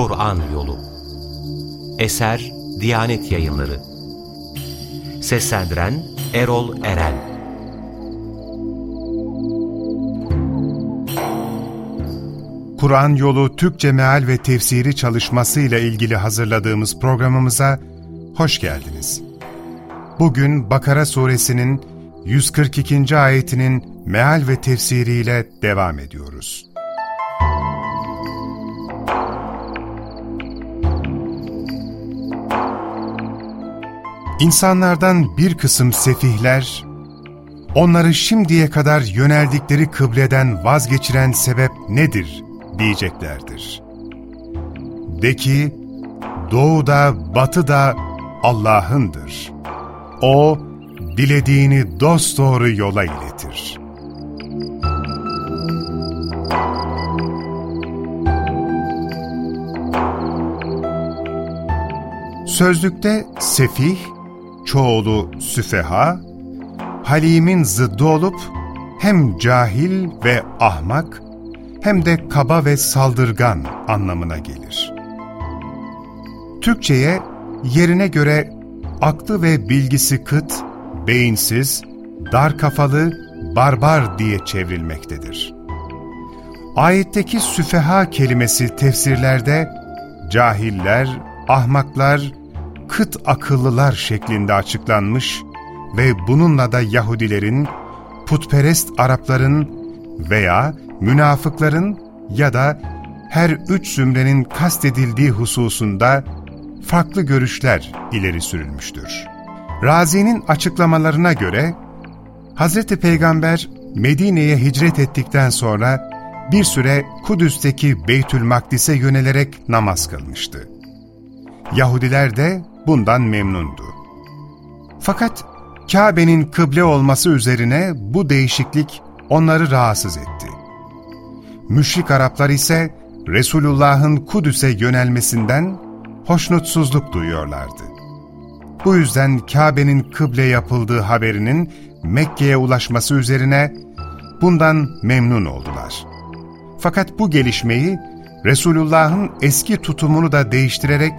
Kur'an Yolu Eser Diyanet Yayınları Seslendiren Erol Eren Kur'an Yolu Türkçe Meal ve Tefsiri çalışması ile ilgili hazırladığımız programımıza hoş geldiniz. Bugün Bakara Suresinin 142. ayetinin meal ve tefsiriyle devam ediyoruz. İnsanlardan bir kısım sefihler, onları şimdiye kadar yöneldikleri kıbleden vazgeçiren sebep nedir diyeceklerdir. De ki, doğuda, batıda Allah'ındır. O, dilediğini dosdoğru yola iletir. Sözlükte sefih, çoğulu süfeha, halimin zıddı olup hem cahil ve ahmak hem de kaba ve saldırgan anlamına gelir. Türkçe'ye yerine göre aklı ve bilgisi kıt, beyinsiz, dar kafalı, barbar diye çevrilmektedir. Ayetteki süfeha kelimesi tefsirlerde cahiller, ahmaklar, kıt akıllılar şeklinde açıklanmış ve bununla da Yahudilerin, putperest Arapların veya münafıkların ya da her üç zümrenin kastedildiği hususunda farklı görüşler ileri sürülmüştür. Razi'nin açıklamalarına göre, Hz. Peygamber Medine'ye hicret ettikten sonra bir süre Kudüs'teki Beytül Makdis'e yönelerek namaz kılmıştı. Yahudiler de bundan memnundu. Fakat Kabe'nin kıble olması üzerine bu değişiklik onları rahatsız etti. Müşrik Araplar ise Resulullah'ın Kudüs'e yönelmesinden hoşnutsuzluk duyuyorlardı. Bu yüzden Kabe'nin kıble yapıldığı haberinin Mekke'ye ulaşması üzerine bundan memnun oldular. Fakat bu gelişmeyi Resulullah'ın eski tutumunu da değiştirerek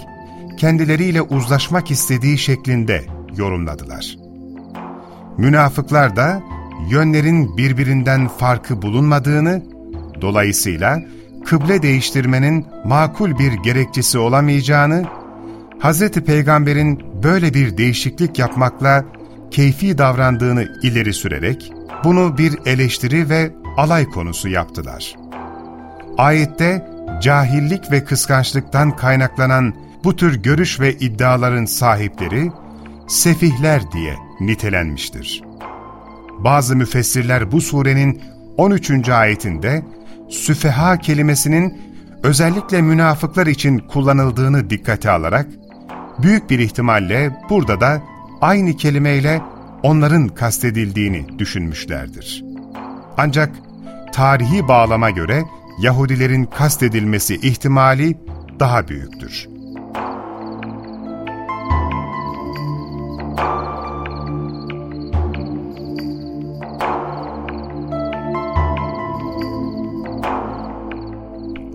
kendileriyle uzlaşmak istediği şeklinde yorumladılar. Münafıklar da yönlerin birbirinden farkı bulunmadığını, dolayısıyla kıble değiştirmenin makul bir gerekçesi olamayacağını, Hz. Peygamber'in böyle bir değişiklik yapmakla keyfi davrandığını ileri sürerek, bunu bir eleştiri ve alay konusu yaptılar. Ayette cahillik ve kıskançlıktan kaynaklanan bu tür görüş ve iddiaların sahipleri, sefihler diye nitelenmiştir. Bazı müfessirler bu surenin 13. ayetinde, süfeha kelimesinin özellikle münafıklar için kullanıldığını dikkate alarak, büyük bir ihtimalle burada da aynı kelimeyle onların kastedildiğini düşünmüşlerdir. Ancak tarihi bağlama göre Yahudilerin kastedilmesi ihtimali daha büyüktür.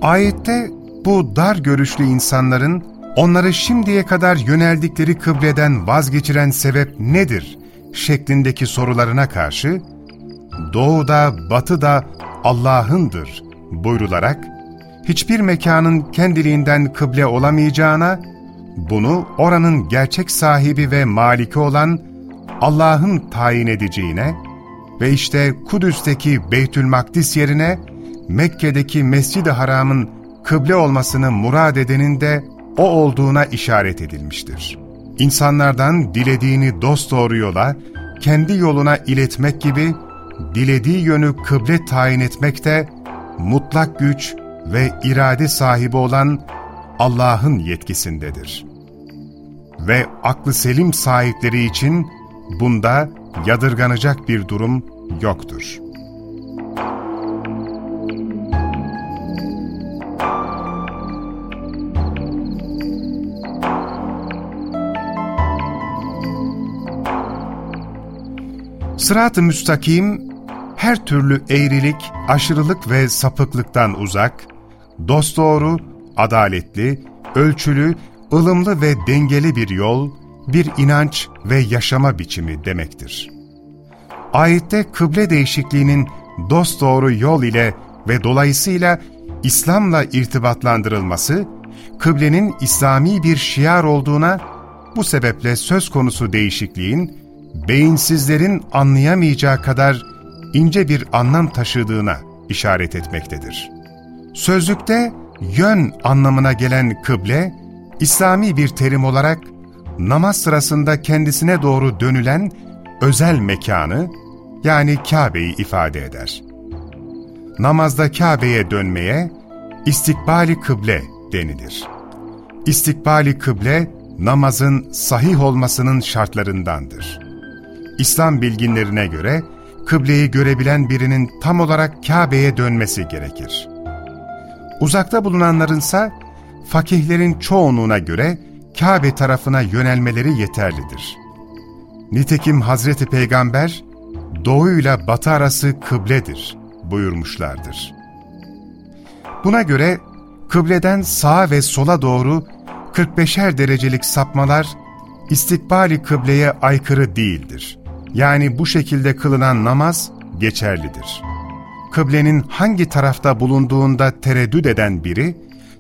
Ayette bu dar görüşlü insanların onları şimdiye kadar yöneldikleri kıbleden vazgeçiren sebep nedir şeklindeki sorularına karşı doğuda batıda Allah'ındır buyrularak hiçbir mekanın kendiliğinden kıble olamayacağına, bunu oranın gerçek sahibi ve maliki olan Allah'ın tayin edeceğine ve işte Kudüs'teki Beytül Makdis yerine Mekke'deki Mescid-i Haram'ın kıble olmasını murad edenin de o olduğuna işaret edilmiştir. İnsanlardan dilediğini dosdoğru yola, kendi yoluna iletmek gibi, dilediği yönü kıble tayin etmek de mutlak güç ve irade sahibi olan Allah'ın yetkisindedir. Ve aklı selim sahipleri için bunda yadırganacak bir durum yoktur. Sırat-ı müstakim, her türlü eğrilik, aşırılık ve sapıklıktan uzak, dosdoğru, adaletli, ölçülü, ılımlı ve dengeli bir yol, bir inanç ve yaşama biçimi demektir. Ayette kıble değişikliğinin dosdoğru yol ile ve dolayısıyla İslam'la irtibatlandırılması, kıblenin İslami bir şiar olduğuna, bu sebeple söz konusu değişikliğin, beyinsizlerin anlayamayacağı kadar ince bir anlam taşıdığına işaret etmektedir. Sözlükte yön anlamına gelen kıble, İslami bir terim olarak namaz sırasında kendisine doğru dönülen özel mekanı, yani Kabe'yi ifade eder. Namazda Kabe'ye dönmeye istikbali kıble denilir. İstikbali kıble, namazın sahih olmasının şartlarındandır. İslam bilginlerine göre, kıbleyi görebilen birinin tam olarak Kabe'ye dönmesi gerekir. Uzakta bulunanlarınsa, fakihlerin çoğunluğuna göre Kabe tarafına yönelmeleri yeterlidir. Nitekim Hazreti Peygamber, doğuyla batı arası kıbledir buyurmuşlardır. Buna göre kıbleden sağa ve sola doğru 45'er derecelik sapmalar istikbali kıbleye aykırı değildir. Yani bu şekilde kılınan namaz geçerlidir. Kıblenin hangi tarafta bulunduğunda tereddüt eden biri,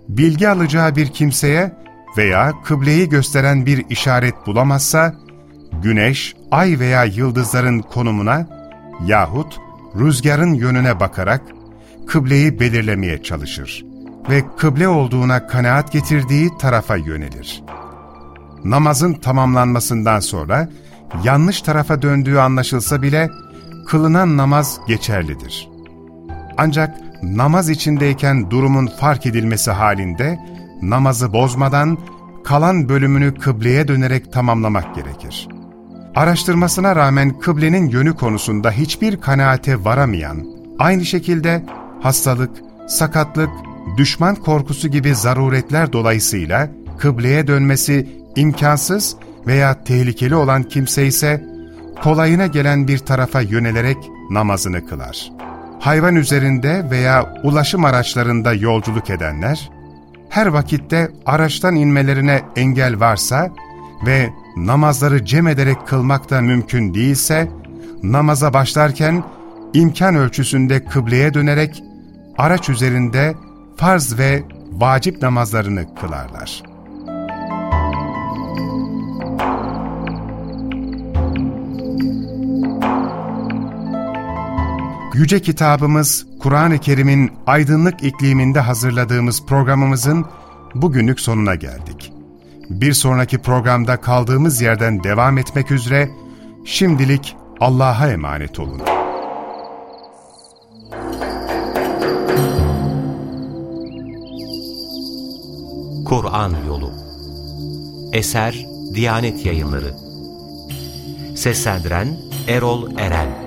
bilgi alacağı bir kimseye veya kıbleyi gösteren bir işaret bulamazsa, güneş, ay veya yıldızların konumuna yahut rüzgarın yönüne bakarak kıbleyi belirlemeye çalışır ve kıble olduğuna kanaat getirdiği tarafa yönelir. Namazın tamamlanmasından sonra yanlış tarafa döndüğü anlaşılsa bile kılınan namaz geçerlidir. Ancak namaz içindeyken durumun fark edilmesi halinde namazı bozmadan kalan bölümünü kıbleye dönerek tamamlamak gerekir. Araştırmasına rağmen kıblenin yönü konusunda hiçbir kanaate varamayan, aynı şekilde hastalık, sakatlık, düşman korkusu gibi zaruretler dolayısıyla kıbleye dönmesi imkansız veya tehlikeli olan kimse ise kolayına gelen bir tarafa yönelerek namazını kılar. Hayvan üzerinde veya ulaşım araçlarında yolculuk edenler, her vakitte araçtan inmelerine engel varsa ve namazları cem ederek kılmak da mümkün değilse, namaza başlarken imkan ölçüsünde kıbleye dönerek araç üzerinde farz ve vacip namazlarını kılarlar. Yüce kitabımız Kur'an-ı Kerim'in aydınlık ikliminde hazırladığımız programımızın bugünlük sonuna geldik. Bir sonraki programda kaldığımız yerden devam etmek üzere şimdilik Allah'a emanet olun. Kur'an Yolu Eser Diyanet Yayınları Seslendiren Erol Eren